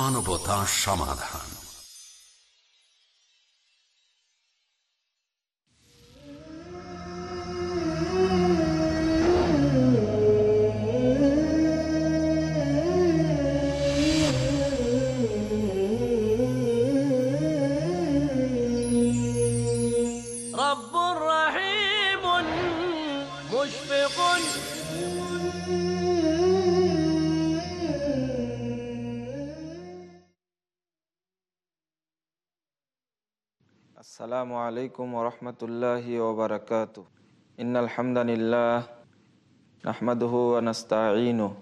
মানবতা সমাধান। আসসালামু আলাইকুম ওরহমতুল্লাহি ওবরাকাত ইন্নাল হামদানিল্লাহ নাহমাদুহু ওয়া নাস্তাঈনুহু।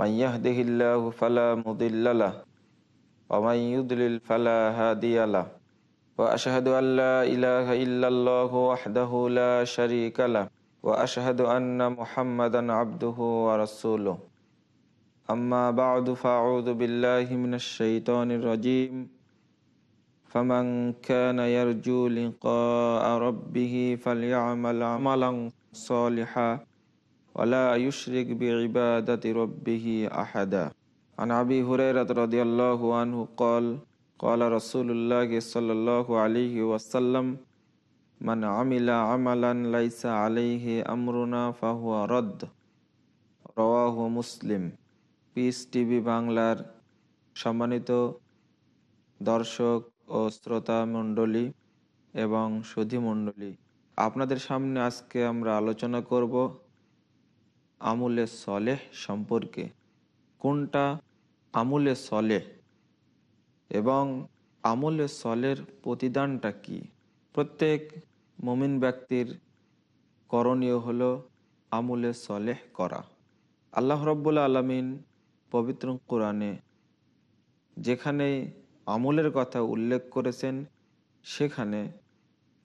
মান ইয়াহদিহিল্লাহু ফালা মুদিল্লা লাহ ওয়া মান ইউদ্লিল ফালা হাদিয়া লাহ। ওয়া আশহাদু আন লা ইলাহা ইল্লাল্লাহু ওয়াহদাহু লা শারীকা লাহ। ওয়া আশহাদু আন্না মুহাম্মাদান আবদুহু ওয়া রাসূলুহু। আম্মা বা'দু ফাআউযু বিল্লাহি মিনাশ শাইতানির রাজীম। فمن كان يرجو لقاء ربه فليعمل عملا صالحا ولا يشرك بعبادة ربه أحدا عن أبي هريرة رضي الله عنه قال قال رسول الله صلى الله عليه وسلم من عمل عملا ليس عليه أمرنا فهو رد রওয়াহু মুসলিম পিস টিভি বাংলার সম্মানিত দর্শক ও শ্রোতা মণ্ডলী এবং সুধী মণ্ডলী আপনাদের সামনে আজকে আমরা আলোচনা করব আমুলে সলেহ সম্পর্কে। কোনটা আমুলে সলেহ এবং আমুলে সলের প্রতিদানটা কি? প্রত্যেক মমিন ব্যক্তির করণীয় হলো আমুলে সলেহ করা। আল্লাহ রব্বুল আলমিন পবিত্র কোরআনে যেখানে আমলের কথা উল্লেখ করেছেন, সেখানে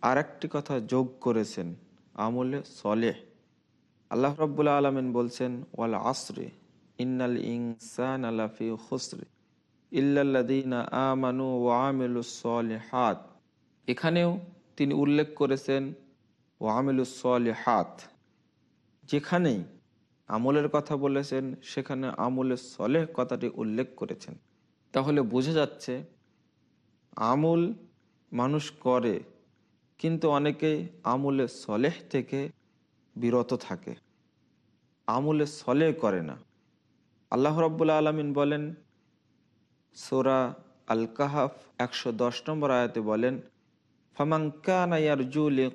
আর একটি কথা যোগ করেছেন, আমলে সলেহ। আল্লাহ রব্বুল্লা আলমিন বলছেন, ওয়াল আসরে, ইন্নাল ইনসান আলাফি খুসরে ইল্লাল্লাদিনা আমানু ওয়ামিলু হাত এখানেও তিনি উল্লেখ করেছেন ওয়ামিলু হাত যেখানেই আমলের কথা বলেছেন, সেখানে আমলে সলেহ কথাটি উল্লেখ করেছেন। তাহলে বোঝা যাচ্ছে আমুল মানুষ করে, কিন্তু অনেকেই আমুলে সলেহ থেকে বিরত থাকে। আমুলে সলে করে না। আল্লাহ রব্বুল্লা আলমিন বলেন, সোরা আল কাহাফ একশো দশ নম্বর আয়াতে বলেন ফামাঙ্কানায়ারজুলি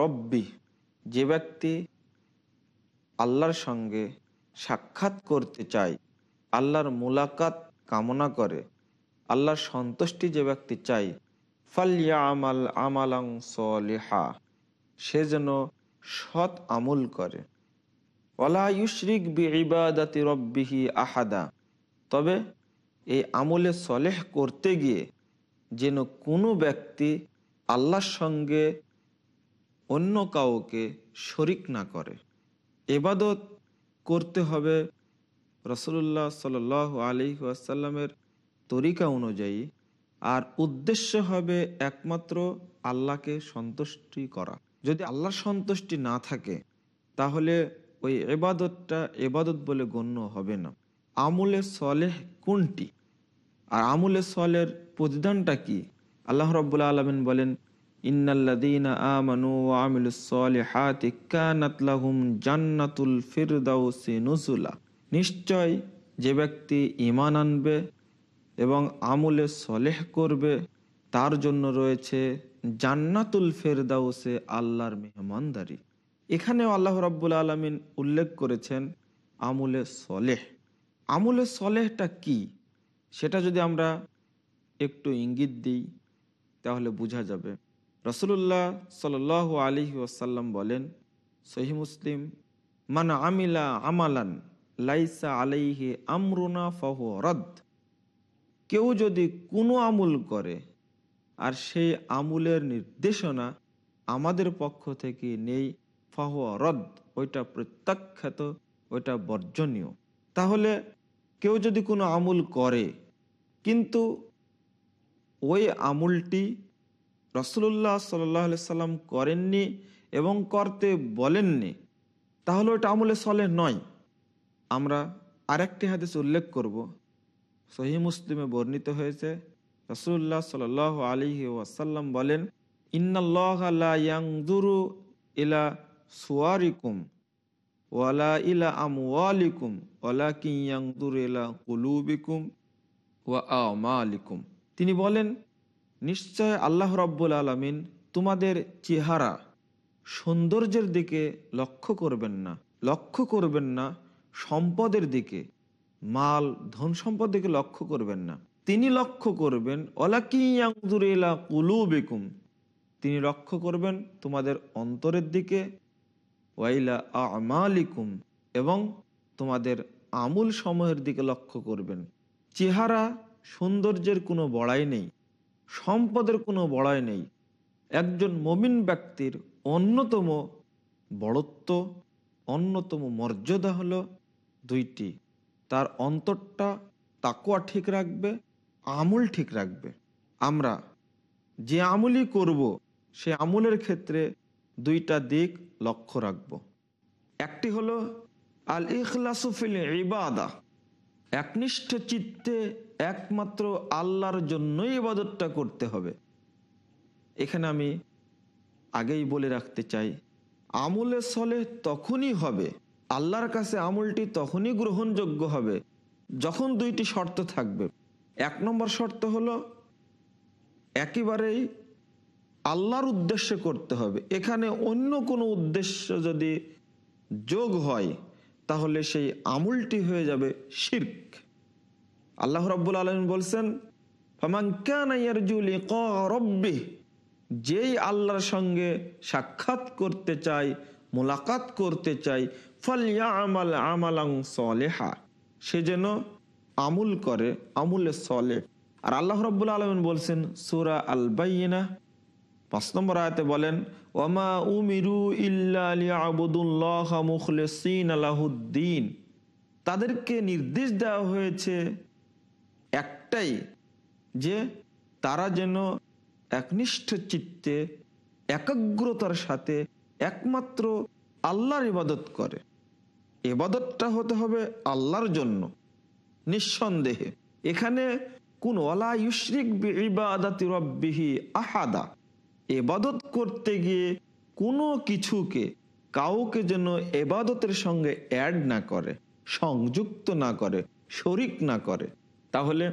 রব্বি যে ব্যক্তি আল্লাহর সঙ্গে সাক্ষাৎ করতে চায়, আল্লাহর মুলাকাত কামনা করে। আল্লাহর সন্তুষ্টি যে ব্যক্তি চাই ফালিয়া আমাল আমালাং সলেহা, সে যেন সৎ আমুল করে। ওলা ইউশরিক বি ইবাদাতি রব্বিহি আহাদা, তবে এই আমলে সলেহ করতে গিয়ে যেন কোনো ব্যক্তি আল্লাহর সঙ্গে অন্য কাউকে শরিক না করে। এবাদত করতে হবে রসুল্লাহ সাল আলি আসাল্লামের তরিকা অনুযায়ী আর উদ্দেশ্য হবে একমাত্র আল্লাহকে সন্তুষ্টি করা। যদি আল্লাহর সন্তুষ্টি না থাকে, তাহলে ওই এবাদতটা এবাদত বলে গণ্য হবে না। আমুলে সলেহ কোনটি? আর আমুলে সলের প্রতিদানটা কি? আল্লাহ রব্বুল্লা আলমিন বলেন ইন্নাল্লাদিনা আমানু জান্নাতুল নিশ্চয় যে ব্যক্তি ইমান আনবে এবং আমলে সলেহ করবে, তার জন্য রয়েছে জান্নাতুল ফেরদাউসে আল্লাহর মেহমানদারি। এখানে আল্লাহ রাব্বুল আলমিন উল্লেখ করেছেন আমুলে সলেহ। আমুলে সলেহটা কি? সেটা যদি আমরা একটু ইঙ্গিত দিই, তাহলে বোঝা যাবে। রসুল্লাহ সাল আলী ওসাল্লাম বলেন সহি মুসলিম, মান আমিলা আমালান লাইসা আলাইহে আমরুনা ফহ রদ। কেউ যদি কোনো আমুল করে, আর সেই আমুলের নির্দেশনা আমাদের পক্ষ থেকে নেই, ফাহ রদ, ওইটা প্রত্যাখ্যাত, ওইটা বর্জনীয়। তাহলে কেউ যদি কোনো আমুল করে, কিন্তু ওই আমুলটি রসুল্লাহ সাল্লাহ সাল্লাম করেননি এবং করতে বলেননি, তাহলে ওটা আমলে সলে নয়। আমরা আরেকটি হাদিস উল্লেখ করব। সহি মুসলিমে বর্ণিত হয়েছে রসুল্লাহ সাল আলী ওয়াসাল্লাম বলেন, ইন্নাল্লাহু ইলা সুয়ারিকুম ওয়ালা ইলা আমওয়ালিকুম ওয়ালা কিয়াংদুর ইলা কুলুবিকুম ওয়া আমালিকুম। তিনি বলেন, নিশ্চয় আল্লাহ রব্বুল আলমিন তোমাদের চেহারা সৌন্দর্যের দিকে লক্ষ্য করবেন না, লক্ষ্য করবেন না সম্পদের দিকে, মাল, ধন সম্পদ দিকে লক্ষ্য করবেন না। তিনি লক্ষ্য করবেন অলাকিয়াংদুরেলা কুলু বেকুম তিনি লক্ষ্য করবেন তোমাদের অন্তরের দিকে ওয়াইলা আমালিকুম। এবং তোমাদের আমুল সময়ের দিকে লক্ষ্য করবেন। চেহারা সৌন্দর্যের কোনো বড়াই নেই, সম্পদের কোনো বড়াই নেই। একজন মমিন ব্যক্তির অন্যতম বড়ত্ব, অন্যতম মর্যাদা হলো দুইটি। তার অন্তরটা তাকুয়া ঠিক রাখবে, আমুল ঠিক রাখবে। আমরা যে আমুলই করব, সে আমুলের ক্ষেত্রে দুইটা দিক লক্ষ্য রাখব। একটি হলো আল ইখলাসুফিল ইবাদা। একনিষ্ঠ চিত্তে একমাত্র আল্লাহর জন্যই ইবাদতটা করতে হবে। এখানে আমি আগেই বলে রাখতে চাই, আমলে সলে তখনই হবে আল্লাহর কাছে আমলটি তখনই গ্রহণযোগ্য হবে যখন দুইটি শর্ত থাকবে। এক নম্বর শর্ত হলো, একেবারেই আল্লাহর উদ্দেশ্যে করতে হবে। এখানে অন্য কোনো উদ্দেশ্য যদি যোগ হয়, তাহলে সেই আমুলটি হয়ে যাবে শির্ক। আল্লাহ রব্বুল আলম বলছেন যেই আল্লাহর সঙ্গে সাক্ষাৎ করতে চাই মোলাকাত করতে চাই ফলিয়া আমাল আমালাং সলেহা, সে যেন আমুল করে, আমুলে সলে। আর আল্লাহ রব্বুল আলমিন বলছেন, সুরা আল বাইনা পাঁচ নম্বর আয়তে বলেন ওমা উমিরু ইবুদুল্লাহ মুখলেসিন আলাহুদ্দিন তাদেরকে নির্দেশ দেওয়া হয়েছে একটাই, যে তারা যেন একনিষ্ঠ চিত্তে, একাগ্রতার সাথে একমাত্র আল্লাহর ইবাদত করে। এবাদতটা হতে হবে আল্লাহর জন্য, নিঃসন্দেহে। এখানে কোন ওলা ইবাদাতি রব্বিহি আহাদা। এবাদত করতে গিয়ে কোনো কিছুকে কাউকে যেন এবাদতের সঙ্গে অ্যাড না করে, সংযুক্ত না করে, শরিক না করে, তাহলে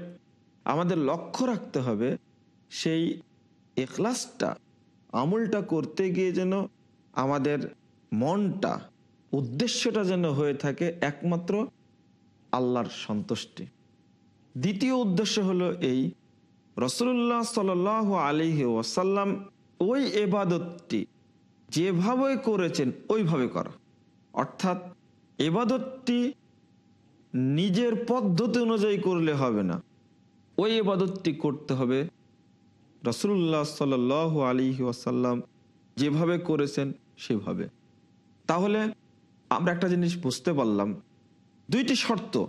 আমাদের লক্ষ্য রাখতে হবে সেই এখলাসটা আমলটা করতে গিয়ে যেন আমাদের মনটা উদ্দেশ্যটা যেন হয়ে থাকে একমাত্র আল্লাহর সন্তুষ্টি। দ্বিতীয় উদ্দেশ্য হলো এই রসুল্লাহ সাল আলিহি ওয়াসাল্লাম ওই এবাদতটি যেভাবে করেছেন ওইভাবে করা। অর্থাৎ এবাদতটি নিজের পদ্ধতি অনুযায়ী করলে হবে না। ওই এবাদতটি করতে হবে রসুল্লাহ সাল আলী ওয়াসাল্লাম যেভাবে করেছেন সেভাবে। তাহলে আমরা একটা জিনিস বুঝতে পারলাম। দুইটি শর্ত।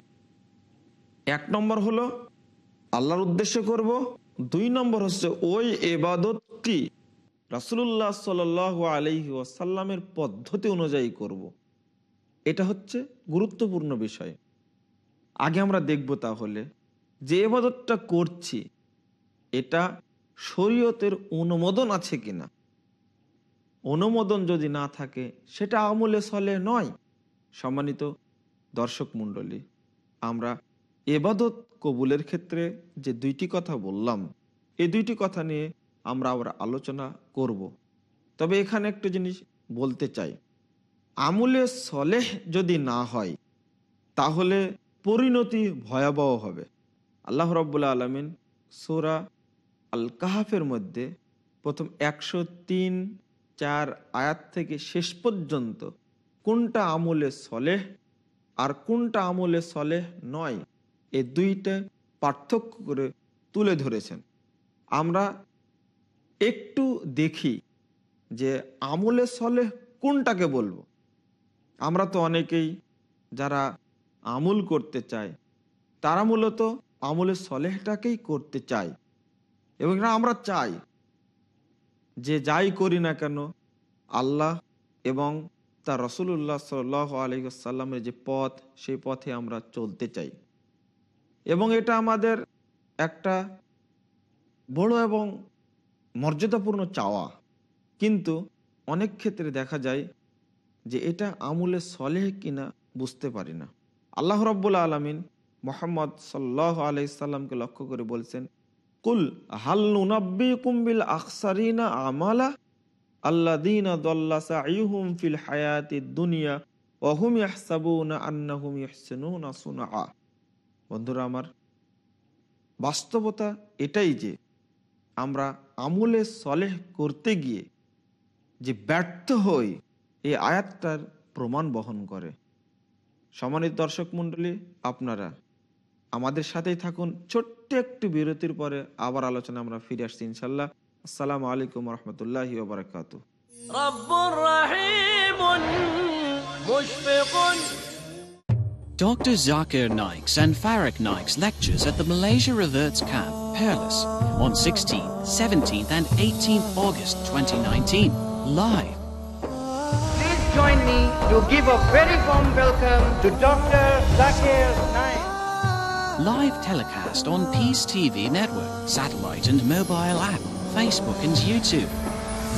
এক নম্বর হলো, আল্লাহর উদ্দেশ্য করব। দুই নম্বর হচ্ছে, ওই এবাদতটি রাসুল্লাহ সাল আলহি ওয়াসাল্লামের পদ্ধতি অনুযায়ী করব। এটা হচ্ছে গুরুত্বপূর্ণ বিষয়। আগে আমরা দেখব তাহলে, যে এবাদতটা করছি, এটা শরীয়তের অনুমোদন আছে কিনা? অনুমোদন যদি না থাকে, সেটা আমলে সলে নয়। সম্মানিত দর্শক মণ্ডলী, আমরা এবাদত কবুলের ক্ষেত্রে যে দুইটি কথা বললাম, এই দুইটি কথা নিয়ে আমরা আবার আলোচনা করব। তবে এখানে একটা জিনিস বলতে চাই। আমলে সলেহ যদি না হয়, তাহলে পরিণতি ভয়াবহ হবে। আল্লাহ রব্বুল্লা আলমিন সোরা আল কাহাফের মধ্যে প্রথম একশো তিন চার আয়াত থেকে শেষ পর্যন্ত কোনটা আমলে সলেহ আর কোনটা আমলে সলেহ নয়, এ দুইটা পার্থক্য করে তুলে ধরেছেন। আমরা একটু দেখি যে আমলে সলেহ কোনটাকে বলব। আমরা তো অনেকেই যারা আমুল করতে চায়, তারা মূলত আমলে সলেহটাকেই করতে চায় এবং আমরা চাই। যে যাই করি না কেন, আল্লাহ এবং তা রসুল্লাহ সাল আলহিসাল্লামের যে পথ, সেই পথে আমরা চলতে চাই। এবং এটা আমাদের একটা বড় এবং মর্যাদাপূর্ণ চাওয়া। কিন্তু অনেক ক্ষেত্রে দেখা যায় যে এটা আমলে সলেহ কিনা বুঝতে পারি না। আল্লাহ রব্বুল্লা আলমিন মোহাম্মদ সাল্লাহ আলাইসাল্লামকে লক্ষ্য করে বলছেন কুল কুম্বিল আকসারিনা আমালা ফিল হায়াতি দুনিয়া সুনআ। বন্ধুরা আমার, বাস্তবতা এটাই যে আমরা আমলে সলেহ করতে গিয়ে যে ব্যর্থ হই, এই আয়াতটার প্রমাণ বহন করে। সম্মানিত দর্শক মণ্ডলী, আপনারা আমাদের সাথেই থাকুন ছোট্ট একটু বিরতির পরে আবার আলোচনা আমরা ফিরে আসছি ইনশাল্লাহ আসসালামু আলাইকুম রহমতুল্লাহ বারকাত Dr. Zakir Naik's and Farak Naik's lectures at the Malaysia Reverts Camp, Perlis, on 16th, 17th, and 18th August 2019, live. Please join me to give a very warm welcome to Dr. Zakir Naik. Live telecast on Peace TV network, satellite and mobile app, Facebook and YouTube.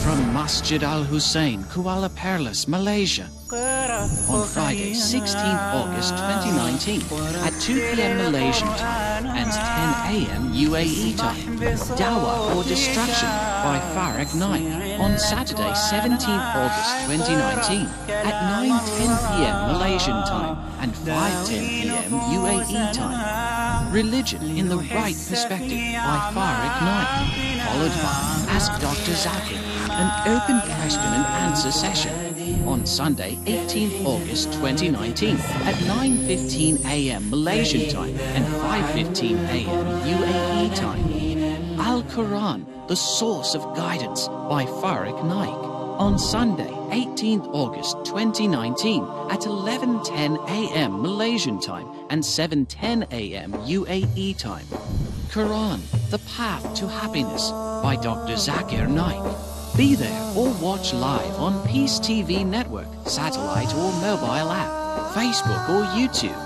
From Masjid Al Hussein, Kuala Perlis, Malaysia. On Friday, 16th August 2019 at 2 p.m. Malaysian time and 10 a.m. UAE time. Dawah or Destruction by Farag Naik on Saturday, 17th August 2019 at 9:10 p.m. Malaysian time and 5:10 p.m. UAE time. Religion in the Right Perspective by Farag Naik, followed by Ask Dr. Zakir, an open question and answer session on Sunday, 18th August 2019 at 9:15 a.m. Malaysian time and 5:15 a.m. UAE time. Al Quran, the source of guidance by Farik Naik on Sunday, 18th August 2019 at 11:10 a.m. Malaysian time and 7:10 a.m. UAE time. Quran: The Path to Happiness by Dr. Zakir Naik. Be there or watch live on Peace TV network, satellite or mobile app, Facebook or YouTube.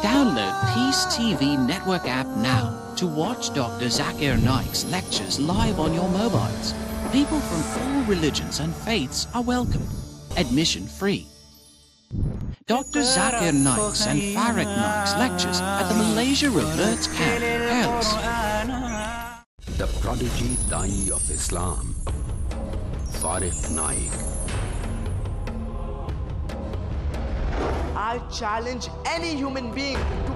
Download Peace TV network app now to watch Dr. Zakir Naik's lectures live on your mobiles. People from all religions and faiths are welcome. Admission free. Dr. Zakir Naik's and Farag Naik's lectures at the Malaysia Reverts Camp, Pearls. The prodigy Dai of Islam. Farid Naik. I challenge any human being to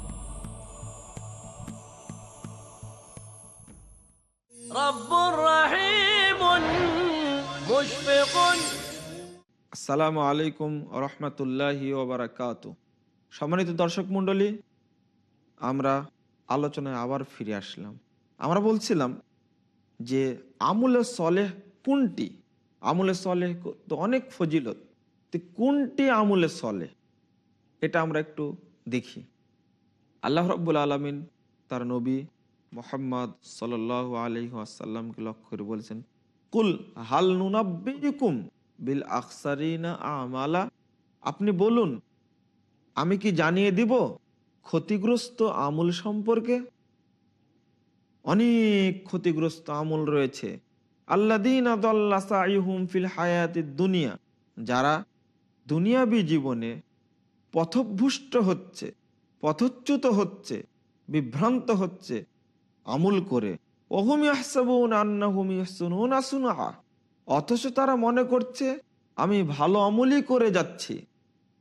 আসসালামু আলাইকুম রহমতুল্লাহি ওবরাকাত সম্মানিত দর্শক মণ্ডলী, আমরা আলোচনায় আবার ফিরে আসলাম। আমরা বলছিলাম যে আমুলে সলেহ কোনটি? আমুলে সলেহ তো অনেক ফজিলত। তো কোনটি আমুলে সলে এটা আমরা একটু দেখি। আল্লাহ রব্বুল আলমিন তার নবী মোহাম্মদ সাল আলহি আসাল্লামকে লক্ষ্য করে বলছেন, কুল হাল নুনাব্বিকুম বিল আকসারিনা আমালা? আপনি বলুন, আমি কি জানিয়ে দিব ক্ষতিগ্রস্ত আমুল সম্পর্কে? অনেক ক্ষতিগ্রস্ত আমল রয়েছে। আল্লাদিন ফিল হায়াতি দুনিয়া, যারা দুনিয়াবি জীবনে পথভুষ্ট হচ্ছে, পথচ্যুত হচ্ছে, বিভ্রান্ত হচ্ছে আমুল করে। অথচ তারা মনে করছে, আমি ভালো আমলই করে যাচ্ছি।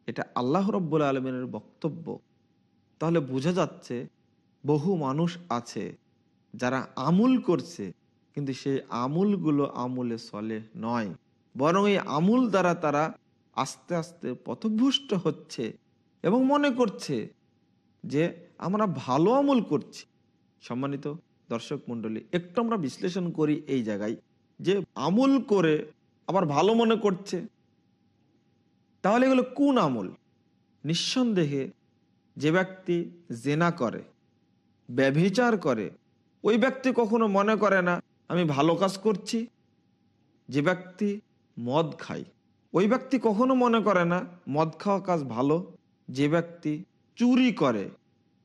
এটা আল্লাহ রব্বুল আলমিনের বক্তব্য। তাহলে বোঝা যাচ্ছে, বহু মানুষ আছে যারা আমুল করছে, কিন্তু সেই আমুলগুলো আমুলে চলে নয়। বরং এই আমুল দ্বারা তারা আস্তে আস্তে পথভ্রষ্ট হচ্ছে এবং মনে করছে যে, আমরা ভালো আমল করছি। সম্মানিত দর্শক মণ্ডলী, একটু আমরা বিশ্লেষণ করি এই জায়গায় যে আমল করে আবার ভালো মনে করছে। তাহলে এগুলো কোন আমল? নিঃসন্দেহে যে ব্যক্তি জেনা করে, ব্যভিচার করে, ওই ব্যক্তি কখনো মনে করে না, আমি ভালো কাজ করছি। যে ব্যক্তি মদ খায়, ওই ব্যক্তি কখনো মনে করে না, মদ খাওয়া কাজ ভালো। যে ব্যক্তি চুরি করে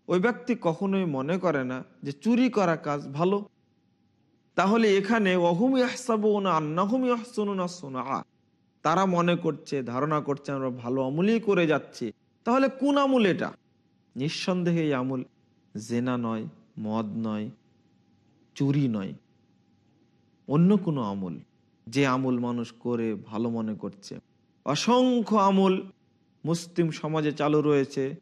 ওই ব্যক্তি কখনোই মনে করে না যে চুরি করা কাজ ভালো। তাহলে এখানে তারা মনে করছে, ধারণা করছে, আমরা ভালো আমলই করে যাচ্ছি। তাহলে কোন আমল এটা? নিঃসন্দেহে এই আমল জেনা নয়, মদ নয়, চুরি নয়। অন্য কোনো আমল যে আমল মানুষ করে, ভালো মনে করছে। অসংখ্য আমল মুসলিম সমাজে চালু রয়েছে।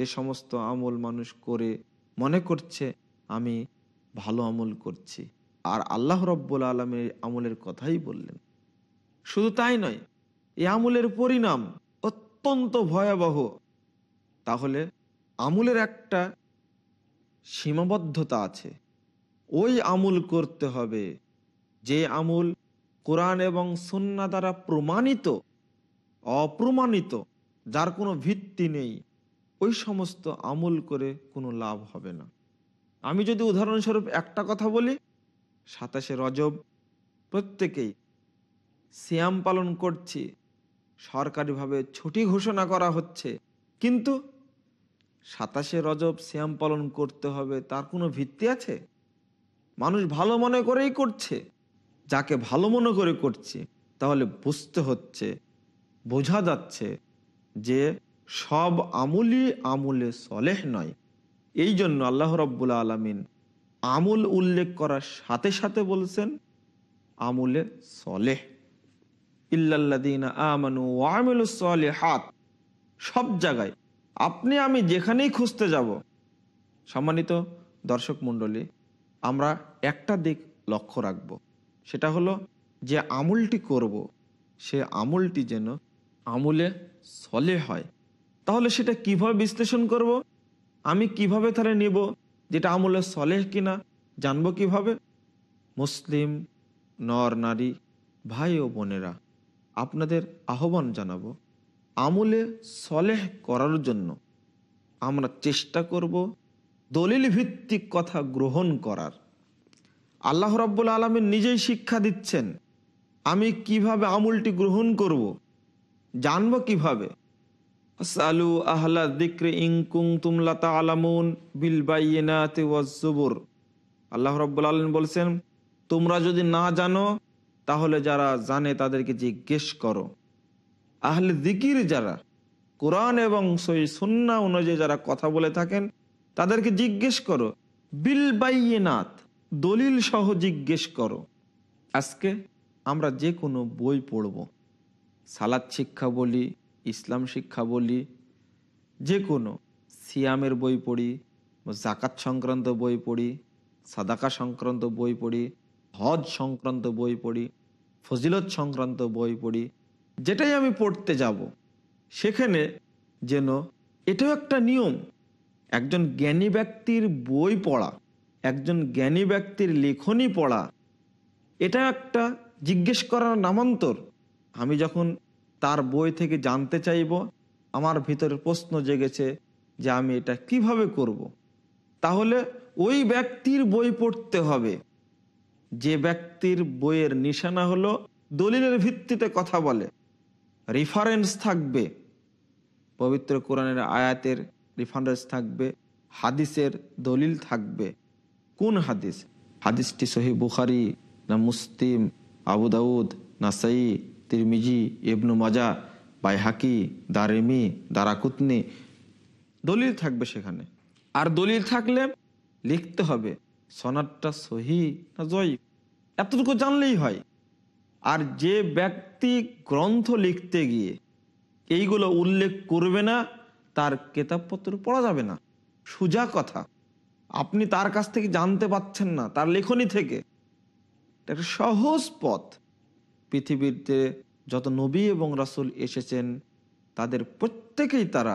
যে সমস্ত আমল মানুষ করে মনে করছে, আমি ভালো আমল করছি। আর আল্লাহ রব্বুল আলমের আমলের কথাই বললেন। শুধু তাই নয়, এই আমলের পরিণাম অত্যন্ত ভয়াবহ। তাহলে আমলের একটা সীমাবদ্ধতা আছে। ওই আমল করতে হবে, যে আমল কোরআন এবং সন্না দ্বারা প্রমাণিত, অপ্রমাণিত, যার কোনো ভিত্তি নেই। ওই সমস্ত আমল করে কোনো লাভ হবে না। আমি যদি উদাহরণস্বরূপ একটা কথা বলি, সাতাশে রজব প্রত্যেকেই সিয়াম পালন করছি, সরকারিভাবে ছুটি ঘোষণা করা হচ্ছে, কিন্তু সাতাশে রজব শ্যাম পালন করতে হবে তার কোনো ভিত্তি আছে? মানুষ ভালো মনে করেই করছে, যাকে ভালো মনে করে করছে, তাহলে বুঝতে হচ্ছে, বোঝা যাচ্ছে যে সব আমুলই আমুলে সলেহ নয়। এই জন্য আল্লাহ রব্বুল আলমিন আমুল উল্লেখ করার সাথে সাথে বলছেন, আমুলে সলেহ। আমানু ওয়ামিলু হাত সব জায়গায় আপনি আমি যেখানেই খুঁজতে যাব, সম্মানিত দর্শক মণ্ডলী, আমরা একটা দিক লক্ষ্য রাখব। সেটা হলো যে আমুলটি করব, সে আমুলটি যেন আমুলে সলে হয়। তাহলে সেটা কীভাবে বিশ্লেষণ করব? আমি কীভাবে তাহলে নিব? যেটা আমলে সলেহ কিনা? জানব কীভাবে? মুসলিম, নর নারী, ভাই ও বোনেরা, আপনাদের আহ্বান জানাব। আমলে সলেহ করার জন্য আমরা চেষ্টা করব দলিল ভিত্তিক কথা গ্রহণ করার। আল্লাহ রাব্বুল আলমের নিজেই শিক্ষা দিচ্ছেন, আমি কীভাবে আমুলটি গ্রহণ করব? জানব কীভাবে? সালু আহলা দিক্রে ইংকুং তুমলা তালামুন বিল বাইনাতে ওয়াজ্জুবুর আল্লাহ রাব্বুল আলম বলছেন, তোমরা যদি না জানো, তাহলে যারা জানে তাদেরকে জিজ্ঞেস করো। আহলে দিকির যারা, কোরআন এবং সই সুন্না অনুযায়ী যারা কথা বলে থাকেন, তাদেরকে জিজ্ঞেস করো, বিল বাইনাত দলিল সহ জিজ্ঞেস করো। আজকে আমরা যে কোনো বই পড়ব, সালাদ শিক্ষা বলি ইসলাম শিক্ষা বলি, যে কোনো। সিয়ামের বই পড়ি, জাকাত সংক্রান্ত বই পড়ি, সাদাকা সংক্রান্ত বই পড়ি, হজ সংক্রান্ত বই পড়ি, ফজিলত সংক্রান্ত বই পড়ি, যেটাই আমি পড়তে যাব। সেখানে যেন এটাও একটা নিয়ম, একজন জ্ঞানী ব্যক্তির বই পড়া, একজন জ্ঞানী ব্যক্তির লেখনী পড়া, এটা একটা জিজ্ঞেস করার নামান্তর। আমি যখন তার বই থেকে জানতে চাইব। আমার ভিতরে প্রশ্ন জেগেছে যে আমি এটা কীভাবে করব। তাহলে ওই ব্যক্তির বই পড়তে হবে। যে ব্যক্তির বইয়ের নিশানা হলো দলিলের ভিত্তিতে কথা বলে। রিফারেন্স থাকবে। পবিত্র কোরআনের আয়াতের রিফারেন্স থাকবে। হাদিসের দলিল থাকবে। কোন হাদিস? হাদিসটি সহি বুখারি না মুসলিম, আবু দাউদ, নাসাই। তিরমিজি, ইবনু মাজা, বাইহাকি দারেমি দারাকুতনি দলিল থাকবে সেখানে। আর দলিল থাকলে লিখতে হবে, সনাদটা সহি না জয়? এতটুকু জানলেই হয়। আর যে ব্যক্তি গ্রন্থ লিখতে গিয়ে এইগুলো উল্লেখ করবে না, তার কেতাবপত্র পড়া যাবে না। সোজা কথা, আপনি তার কাছ থেকে জানতে পাচ্ছেন না, তার লেখনী থেকে। একটা সহজ পথ। পৃথিবীতে যত নবী এবং রাসুল এসেছেন, তাদের প্রত্যেকেই তারা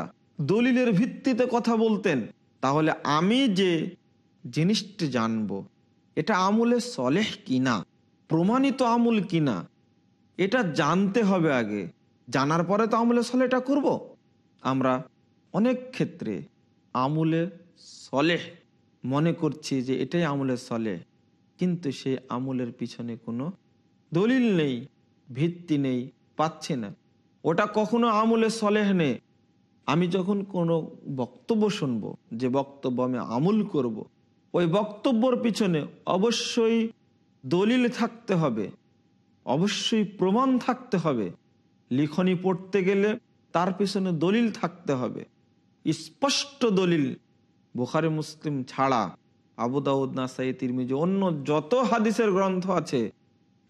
দলিলের ভিত্তিতে কথা বলতেন। তাহলে আমি যে জিনিসটি জানব, এটা আমলে সলেহ কিনা? প্রমাণিত আমুল কিনা? এটা জানতে হবে আগে। জানার পরে তো আমলে সলেটা করব। আমরা অনেক ক্ষেত্রে আমুলে সলেহ মনে করছি যে এটাই আমলে সলেহ, কিন্তু সেই আমলের পিছনে কোনো দলিল নেই, ভিত্তি নেই, পাচ্ছি না। ওটা কখনো আমলে সলেহ নেই। আমি যখন কোনো বক্তব্য শুনব, যে বক্তব্য আমি আমল করব। ওই বক্তব্যর পিছনে অবশ্যই দলিল থাকতে হবে, অবশ্যই প্রমাণ থাকতে হবে। লিখনি পড়তে গেলে তার পিছনে দলিল থাকতে হবে। স্পষ্ট দলিল বুখারি, মুসলিম ছাড়া, আবু দাউদ, নাসাই, তিরমিজি, অন্য যত হাদিসের গ্রন্থ আছে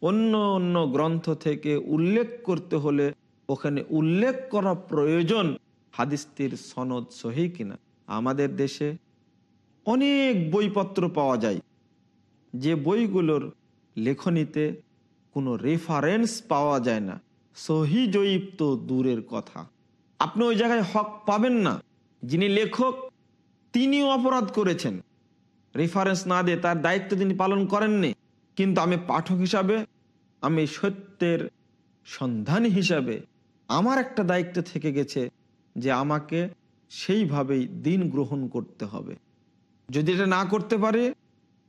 অন্য অন্য গ্রন্থ থেকে উল্লেখ করতে হলে ওখানে উল্লেখ করা প্রয়োজন হাদিসটির সনদ সহি কিনা। আমাদের দেশে অনেক বইপত্র পাওয়া যায়। যে বইগুলোর লেখনীতে কোনো রেফারেন্স পাওয়া যায় না। সহি জয়ীব তো দূরের কথা। আপনি ওই জায়গায় হক পাবেন না। যিনি লেখক, তিনিও অপরাধ করেছেন। রেফারেন্স না দিয়ে তার দায়িত্ব তিনি পালন করেননি। কিন্তু আমি পাঠক হিসাবে, আমি সত্যের সন্ধানী হিসাবে আমার একটা দায়িত্ব থেকে গেছে যে আমাকে সেইভাবেই দিন গ্রহণ করতে হবে। যদি এটা না করতে পারি,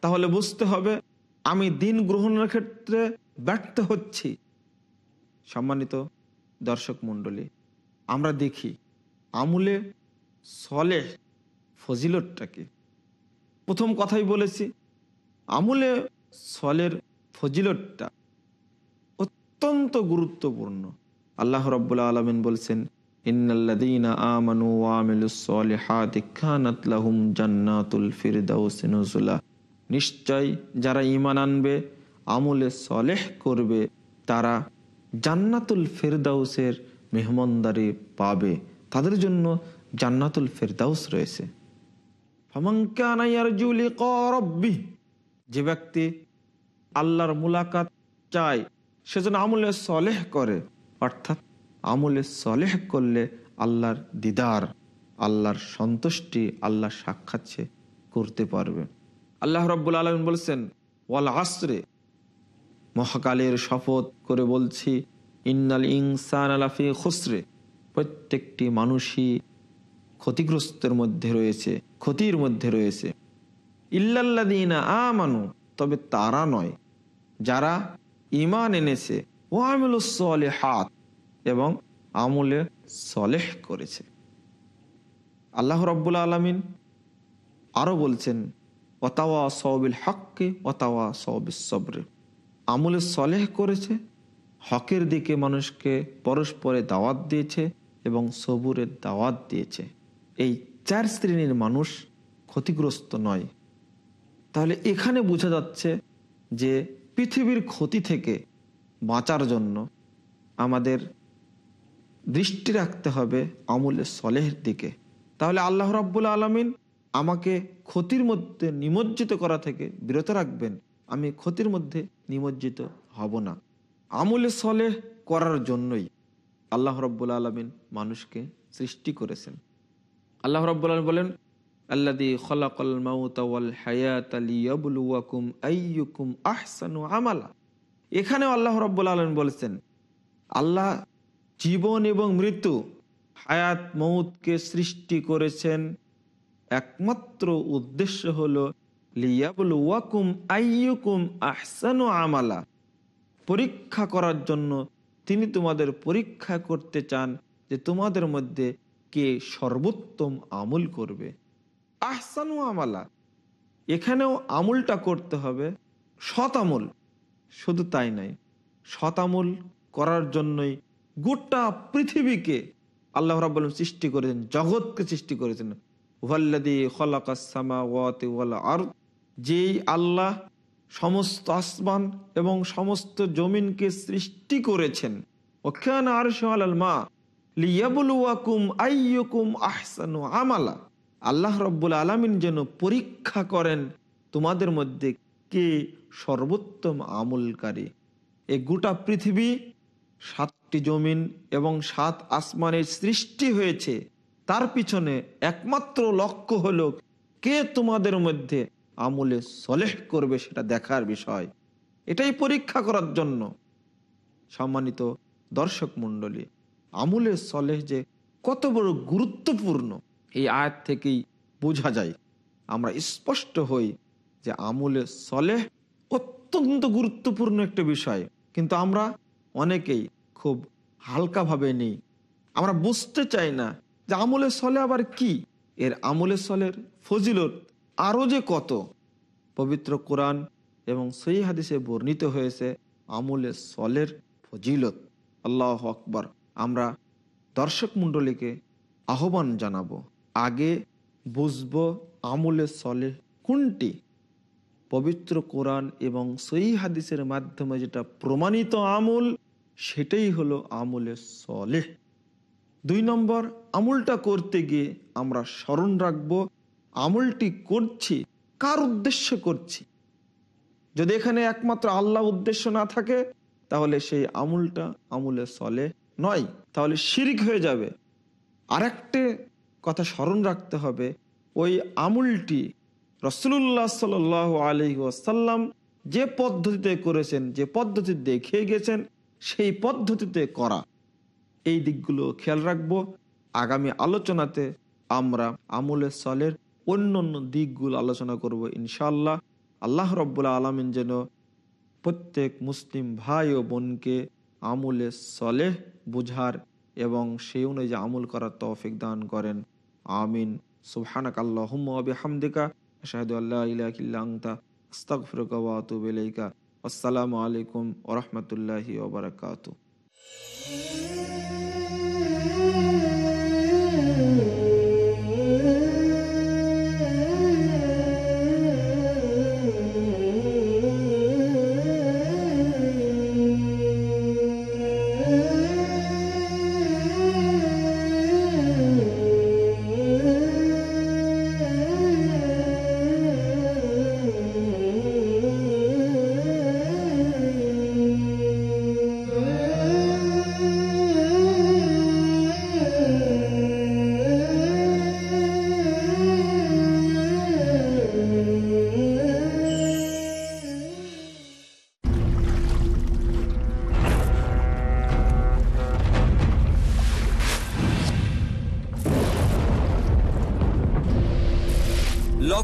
তাহলে বুঝতে হবে আমি দিন গ্রহণের ক্ষেত্রে ব্যর্থ হচ্ছি। সম্মানিত দর্শক মণ্ডলী, আমরা দেখি আমুলে সলে ফজিলতটাকে। প্রথম কথাই বলেছি, আমুলে সলের ফজিলতটা অত্যন্ত গুরুত্বপূর্ণ। আল্লাহ রব্বুল্লা আলমিন বলছেন, ইন্নাল্লাযীনা আমানু ওয়া আমিলুস সলিহাতি কানাত লাহুম জান্নাতুল ফিরদাউস নুজুলা। নিশ্চয় যারা ঈমান আনবে, আমলে সলেহ করবে, তারা জান্নাতুল ফেরদাউসের মেহমানদারি পাবে। তাদের জন্য জান্নাতুল ফেরদাউস রয়েছে। যে ব্যক্তি আল্লাহর মুলাকাত চায় সেজন্য আমলে সলেহ করে। অর্থাৎ আমলে সলেহ করলে আল্লাহর দিদার, আল্লাহর সন্তুষ্টি আল্লাহর সাক্ষাৎ করতে পারবে। আল্লাহ রব্বুল আলম বলছেন, ওয়াল আসরে। মহাকালের শপথ করে বলছি, ইন্নাল ইনসান আলাফি খুসরে। প্রত্যেকটি মানুষই ক্ষতিগ্রস্তের মধ্যে রয়েছে, ক্ষতির মধ্যে রয়েছে। ইল্লাল্লাদিনা আমানু, তবে তারা নয়। যারা ইমান এনেছে ও আমলে হাত এবং আমলে সলেহ করেছে। আল্লাহ রব্বুল আলমিন আরও বলছেন অতাওয়া সবিল হককে অতাওয়া সবিল সবরে আমলে সলেহ করেছে, হকের দিকে মানুষকে পরস্পরে দাওয়াত দিয়েছে এবং সবুরের দাওয়াত দিয়েছে। এই চার শ্রেণির মানুষ ক্ষতিগ্রস্ত নয়। তাহলে এখানে বোঝা যাচ্ছে যে পৃথিবীর ক্ষতি থেকে বাঁচার জন্য আমাদের দৃষ্টি রাখতে হবে আমলে সলেহের দিকে। তাহলে আল্লাহ রাব্বুল আলমিন আমাকে ক্ষতির মধ্যে নিমজ্জিত করা থেকে বিরত রাখবেন, আমি ক্ষতির মধ্যে নিমজ্জিত হব না। আমলে সলেহ করার জন্যই আল্লাহ রব্বুল আলমিন মানুষকে সৃষ্টি করেছেন। আল্লাহ রব্বুল আলম বলেন আল্লাদি খলাকল মাউত ওয়াল হায়াত লিয়াবলুয়াকুম আইয়ুকুম আহসানু আমালা। এখানেও আল্লাহ রব্বুল আলম বলেছেন, আল্লাহ জীবন এবং মৃত্যু, হায়াত মৌতকে সৃষ্টি করেছেন। একমাত্র উদ্দেশ্য হলো লিয়াবলুয়াকুম আইয়ুকুম আহসানু আমালা। পরীক্ষা করার জন্য তিনি তোমাদের পরীক্ষা করতে চান যে তোমাদের মধ্যে কে সর্বোত্তম আমল করবে। আহসানু আমালা। এখানেও আমুলটা করতে হবে। সৎ আমল। শুধু তাই নাই সৎ আমল করার জন্যই গোটা পৃথিবীকে আল্লাহ রাব্বুল সৃষ্টি করেছেন, জগৎকে সৃষ্টি করেছেন। ওয়াল্লাদি সামাওয়াতি ওয়াল আরদ। যেই আল্লাহ সমস্ত আসমান এবং সমস্ত জমিনকে সৃষ্টি করেছেন। ওখান আর মা লিয়াবুলুয়াকুম আহসানু আমালা। আল্লাহ রব্বুল আলমিন যেন পরীক্ষা করেন তোমাদের মধ্যে কে সর্বোত্তম আমলকারী। এ গোটা পৃথিবী সাতটি জমিন এবং সাত আসমানের সৃষ্টি হয়েছে। তার পিছনে একমাত্র লক্ষ্য হল কে তোমাদের মধ্যে আমলে সলেহ করবে সেটা দেখার বিষয়। এটাই পরীক্ষা করার জন্য। সম্মানিত দর্শক মণ্ডলী আমলে সলেহ যে কত বড় গুরুত্বপূর্ণ এই আয়াত থেকেই বোঝা যায়। আমরা স্পষ্ট হই যে আমলে সলেহ অত্যন্ত গুরুত্বপূর্ণ একটা বিষয়। কিন্তু আমরা অনেকেই খুব হালকাভাবে নেই। আমরা বুঝতে চাই না যে আমলে সলে আবার কি? এর আমলে সলের ফজিলত আরও যে কত? পবিত্র কোরআন এবং সই হাদিসে বর্ণিত হয়েছে আমলে সলের ফজিলত। আল্লাহ আকবর। আমরা দর্শক মণ্ডলীকে আহ্বান জানাব। আগে বুঝব আমলে সলে কোনটি? পবিত্র কোরআন এবং সই হাদিসের মাধ্যমে যেটা প্রমাণিত আমল, সেটাই হলো আমলে সলেহ দুই নম্বর, আমলটা করতে গিয়ে আমরা স্মরণ রাখব, আমলটি করছি, কার উদ্দেশ্যে করছি? যদি এখানে একমাত্র আল্লাহ উদ্দেশ্য না থাকে, তাহলে সেই আমলটা আমলে সলে নয়, তাহলে শিরিক হয়ে যাবে। আরেকটি কথা স্মরণ রাখতে হবে, ওই আমলটি রসুল্লাহ সাল আলি ওয়াসাল্লাম যে পদ্ধতিতে করেছেন, যে পদ্ধতি দেখিয়ে গেছেন, সেই পদ্ধতিতে করা। এই দিকগুলো খেয়াল রাখব। আগামী আলোচনাতে আমরা আমলে সলের অন্য অন্য দিকগুলো আলোচনা করব ইনশাল্লাহ আল্লাহ রব্বুল্লা আলমিন যেন প্রত্যেক মুসলিম ভাই ও বোনকে আমলে সলেহ বুঝার এবং সেই অনুযায়ী আমল করার তৌফিক দান করেন। আমিন সুবহানাক আল্লাহুম্মা ওয়া বিহামদিকা আশহাদু আল্লা ইলাহা ইল্লা আনতা আস্তাগফিরুকা ওয়া আতুবু ইলাইকা আসসালামু আলাইকুম ওয়া রাহমাতুল্লাহি ওয়া বারাকাতুহু